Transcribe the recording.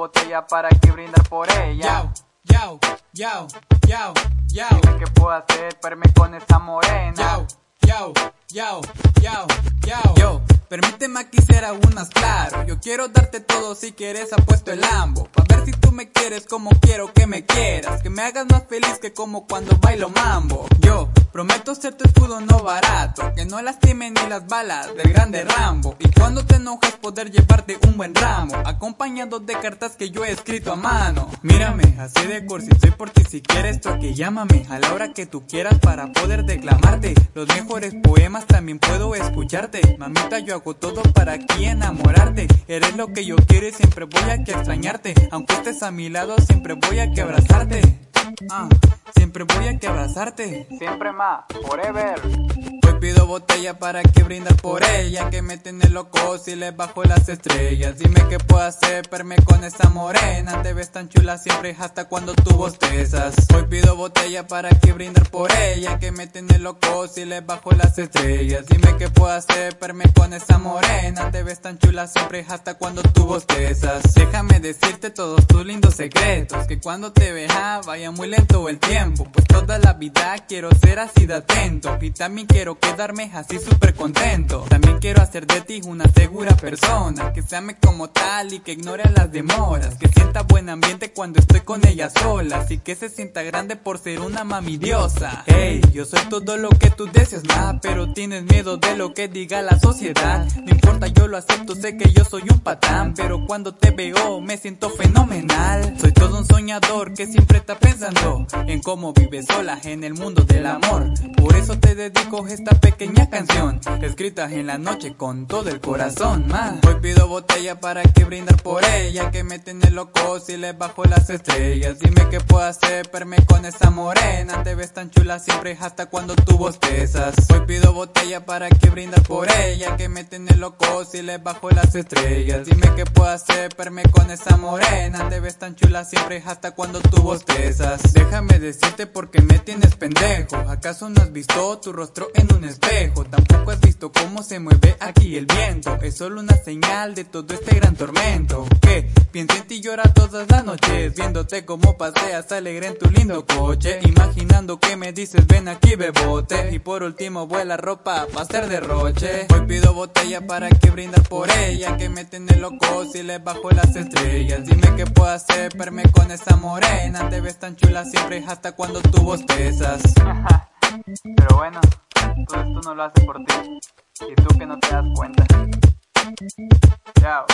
botella para que brindar por ella. Yao, yao, yao, yao, Dime qué puedo hacer, perme con esa morena. yao, yao, yao, yao, yao. Yo, permíteme aquí ser aún más claro. Yo quiero darte todo si quieres apuesto el ambo. Pa' ver si tú me quieres como quiero que me quieras. Que me hagas más feliz que como cuando bailo mambo. Yo, prometo ser tu escudo no barato. Que no lastimen ni las balas del grande Rambo. Y cuando te enojas poder llevarte un buen ramo. Acompañado de cartas que yo he escrito a mano. Mírame, así de cursi, soy por ti si quieres toque. Llámame a la hora que tú quieras para poder declamarte. Los mejores poemas también puedo escucharte. Mamita, yo hago todo para aquí enamorarte. Eres lo que yo quiero y siempre voy a que extrañarte. Aunque estés a mi lado, siempre voy a que abrazarte. Ah, siempre voy a que abrazarte. Siempre más, forever. Pido botella para que brindar por ella Que me tiene loco si le bajo las estrellas. Dime qué puedo hacer, perme con esa morena. Te ves tan chula siempre hasta cuando tú bostezas. Hoy pido botella para que brindar por ella Que me tiene loco si le bajo las estrellas. Dime qué puedo hacer, perme con esa morena. Te ves tan chula siempre hasta cuando tú bostezas. Déjame decirte todos tus lindos secretos Que cuando te veja vaya muy lento el tiempo. Pues toda la vida quiero ser así de atento Y también quiero quedarme así súper contento También quiero hacer de ti una segura persona Que se ame como tal y que ignore las demoras. Que sienta buen ambiente cuando estoy con ella sola Así que se sienta grande por ser una mami diosa Hey, yo soy todo lo que tú deseas más Pero tienes miedo de lo que diga la sociedad. No importa, yo lo acepto, sé que yo soy un patán Pero cuando te veo me siento fenomenal. Soy todo un soñador que siempre está pensando En cómo vives sola en el mundo del amor. Por eso te dedico esta pequeña canción Escrita en la noche con todo el corazón ma. Hoy pido botella para que brindar por ella Que me tiene loco si le bajo las estrellas. Dime qué puedo hacer, perme con esa morena Te ves tan chula siempre hasta cuando tú bostezas. Hoy pido botella para que brindar por ella Que me tiene loco si le bajo las estrellas. Dime qué puedo hacer, perme con esa morena Te ves tan chula siempre hasta cuando tú bostezas. Déjame decirte porque me tienes pendejo. ¿Acaso no has visto tu rostro en un espejo? Tampoco has visto cómo se mueve aquí el viento. Es solo una señal de todo este gran tormento. Que pienso en ti llora todas las noches. Viéndote como paseas alegre en tu lindo coche. Imaginando que me dices ven aquí bebote Y por último vuela ropa pa' hacer derroche Hoy pido botella para que brindar por ella. Que me tiene loco si le bajo las estrellas. Dime qué puedo hacer, perme con esa morena. Te ves tan chula siempre hasta cuando tú bostezas Pero bueno, todo esto no lo hace por ti. Y tú que no te das cuenta. Chao.